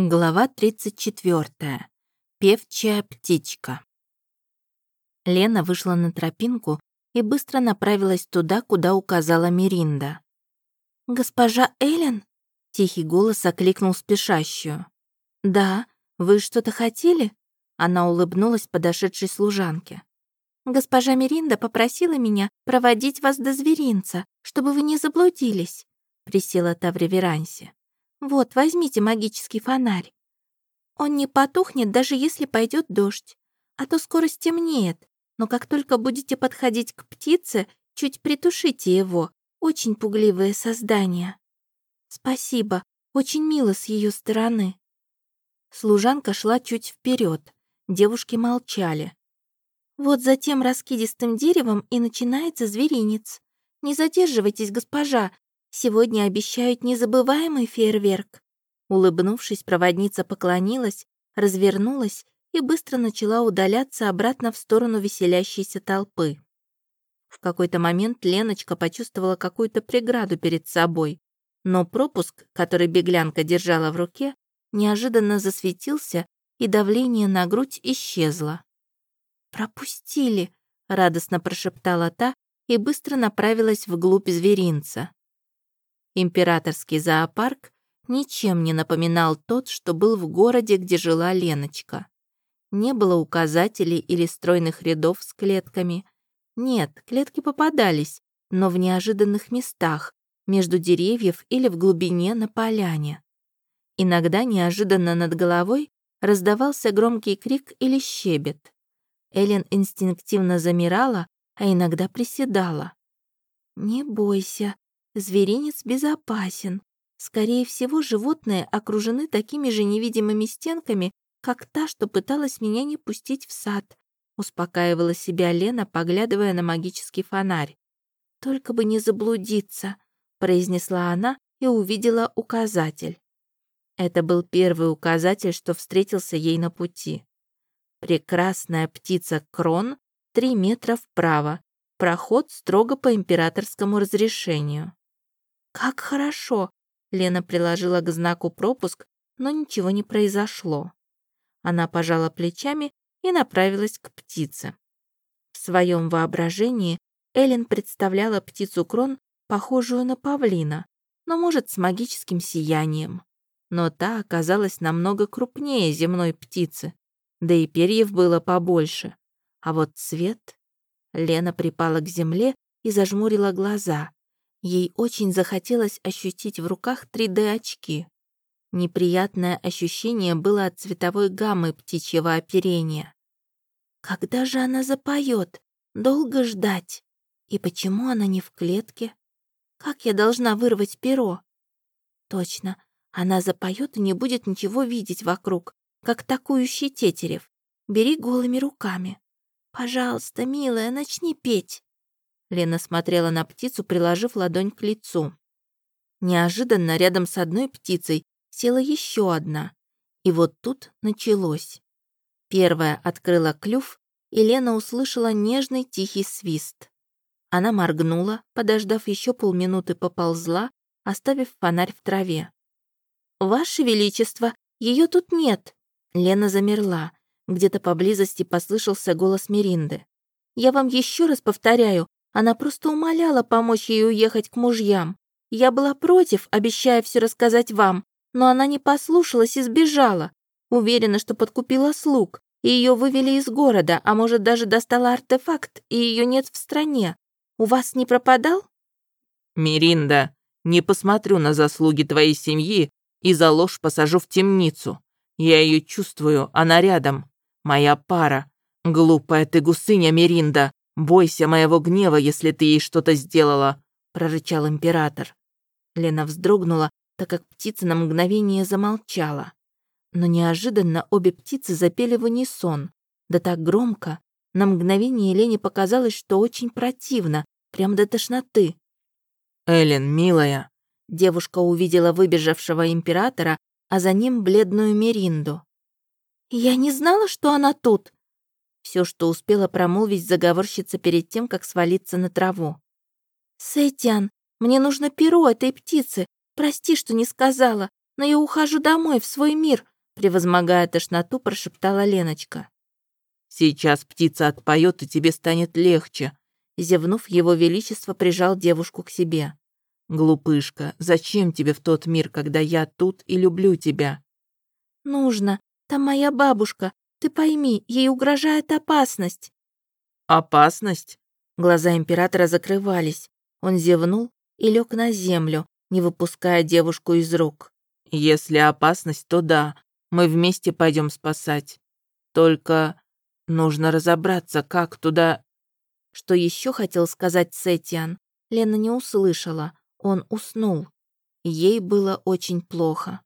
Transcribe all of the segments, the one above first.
Глава 34. Певчая птичка. Лена вышла на тропинку и быстро направилась туда, куда указала Миринда. «Госпожа Эллен?» — тихий голос окликнул спешащую. «Да, вы что-то хотели?» Она улыбнулась подошедшей служанке. «Госпожа Миринда попросила меня проводить вас до зверинца, чтобы вы не заблудились», — присела та в реверансе. Вот, возьмите магический фонарь. Он не потухнет, даже если пойдет дождь. А то скоро стемнеет. Но как только будете подходить к птице, чуть притушите его. Очень пугливое создание. Спасибо, очень мило с ее стороны. Служанка шла чуть вперед. Девушки молчали. Вот за тем раскидистым деревом и начинается зверинец. Не задерживайтесь, госпожа, Сегодня обещают незабываемый фейерверк». Улыбнувшись, проводница поклонилась, развернулась и быстро начала удаляться обратно в сторону веселящейся толпы. В какой-то момент Леночка почувствовала какую-то преграду перед собой, но пропуск, который беглянка держала в руке, неожиданно засветился, и давление на грудь исчезло. «Пропустили!» — радостно прошептала та и быстро направилась вглубь зверинца. Императорский зоопарк ничем не напоминал тот, что был в городе, где жила Леночка. Не было указателей или стройных рядов с клетками. Нет, клетки попадались, но в неожиданных местах, между деревьев или в глубине на поляне. Иногда неожиданно над головой раздавался громкий крик или щебет. Эллен инстинктивно замирала, а иногда приседала. «Не бойся», Зверинец безопасен. Скорее всего, животные окружены такими же невидимыми стенками, как та, что пыталась меня не пустить в сад. Успокаивала себя Лена, поглядывая на магический фонарь. «Только бы не заблудиться», — произнесла она и увидела указатель. Это был первый указатель, что встретился ей на пути. Прекрасная птица Крон, три метра вправо, проход строго по императорскому разрешению. «Как хорошо!» Лена приложила к знаку пропуск, но ничего не произошло. Она пожала плечами и направилась к птице. В своем воображении Эллен представляла птицу Крон, похожую на павлина, но, может, с магическим сиянием. Но та оказалась намного крупнее земной птицы, да и перьев было побольше. А вот цвет... Лена припала к земле и зажмурила глаза. Ей очень захотелось ощутить в руках 3D-очки. Неприятное ощущение было от цветовой гаммы птичьего оперения. Когда же она запоет? Долго ждать? И почему она не в клетке? Как я должна вырвать перо? Точно, она запоет и не будет ничего видеть вокруг, как такующий тетерев. Бери голыми руками. Пожалуйста, милая, начни петь. Лена смотрела на птицу, приложив ладонь к лицу. Неожиданно рядом с одной птицей села еще одна. И вот тут началось. Первая открыла клюв, и Лена услышала нежный тихий свист. Она моргнула, подождав еще полминуты, поползла, оставив фонарь в траве. «Ваше Величество, ее тут нет!» Лена замерла. Где-то поблизости послышался голос Меринды. «Я вам еще раз повторяю, она просто умоляла помочь ей уехать к мужьям. Я была против, обещая все рассказать вам, но она не послушалась и сбежала. Уверена, что подкупила слуг, и ее вывели из города, а может, даже достала артефакт, и ее нет в стране. У вас не пропадал?» «Миринда, не посмотрю на заслуги твоей семьи и за ложь посажу в темницу. Я ее чувствую, она рядом. Моя пара. Глупая ты гусыня, Миринда. «Бойся моего гнева, если ты ей что-то сделала», — прорычал император. Лена вздрогнула, так как птица на мгновение замолчала. Но неожиданно обе птицы запели в унисон, да так громко. На мгновение Лене показалось, что очень противно, прям до тошноты. «Эллен, милая!» Девушка увидела выбежавшего императора, а за ним бледную Меринду. «Я не знала, что она тут!» Все, что успела промолвить заговорщица перед тем, как свалиться на траву. «Сэтиан, мне нужно перо этой птицы. Прости, что не сказала. но я ухожу домой, в свой мир», превозмогая тошноту, прошептала Леночка. «Сейчас птица отпоет, и тебе станет легче», Зевнув, его величество прижал девушку к себе. «Глупышка, зачем тебе в тот мир, когда я тут и люблю тебя?» «Нужно. Там моя бабушка. Ты пойми, ей угрожает опасность». «Опасность?» Глаза императора закрывались. Он зевнул и лег на землю, не выпуская девушку из рук. «Если опасность, то да, мы вместе пойдем спасать. Только нужно разобраться, как туда...» Что еще хотел сказать Сетиан, Лена не услышала. Он уснул. Ей было очень плохо.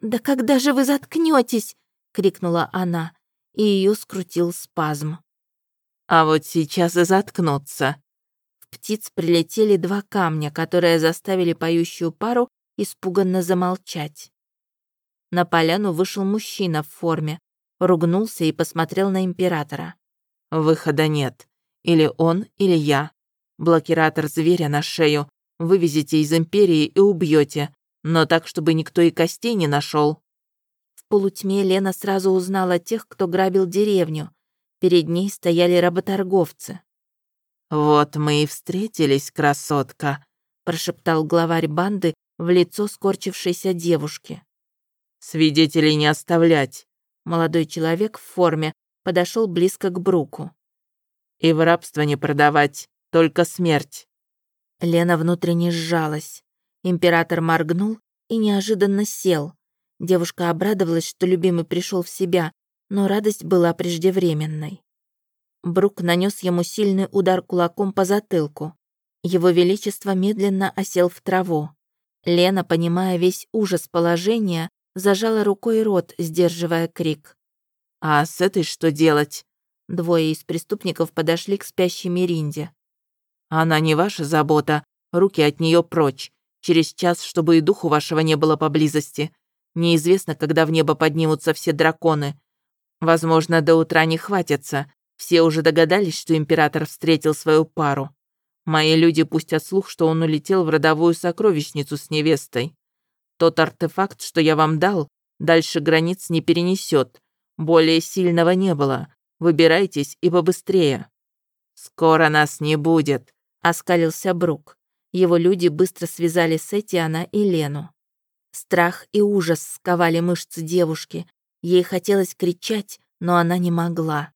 «Да когда же вы заткнетесь? Крикнула она, и ее скрутил спазм. «А вот сейчас и заткнуться». В птиц прилетели два камня, которые заставили поющую пару испуганно замолчать. На поляну вышел мужчина в форме, ругнулся и посмотрел на императора. «Выхода нет. Или он, или я. Блокиратор зверя на шею вывезете из Империи и убьете, но так, чтобы никто и костей не нашел. Полутьме Лена сразу узнала тех, кто грабил деревню. Перед ней стояли работорговцы. «Вот мы и встретились, красотка», — прошептал главарь банды в лицо скорчившейся девушки. «Свидетелей не оставлять». Молодой человек в форме подошел близко к Бруку. «И в рабство не продавать, только смерть». Лена внутренне сжалась. Император моргнул и неожиданно сел. Девушка обрадовалась, что любимый пришел в себя, но радость была преждевременной. Брук нанес ему сильный удар кулаком по затылку. Его Величество медленно осел в траву. Лена, понимая весь ужас положения, зажала рукой рот, сдерживая крик. «А с этой что делать?» Двое из преступников подошли к спящей Меринде. Она не ваша забота, руки от нее прочь. Через час, чтобы и духу вашего не было поблизости. Неизвестно, когда в небо поднимутся все драконы. Возможно, до утра не хватится. Все уже догадались, что император встретил свою пару. Мои люди пустят слух, что он улетел в родовую сокровищницу с невестой. Тот артефакт, что я вам дал, дальше границ не перенесет. Более сильного не было. Выбирайтесь и побыстрее. Скоро нас не будет. — оскалился Брук. Его люди быстро связали Сетиана и Лену. Страх и ужас сковали мышцы девушки. Ей хотелось кричать, но она не могла.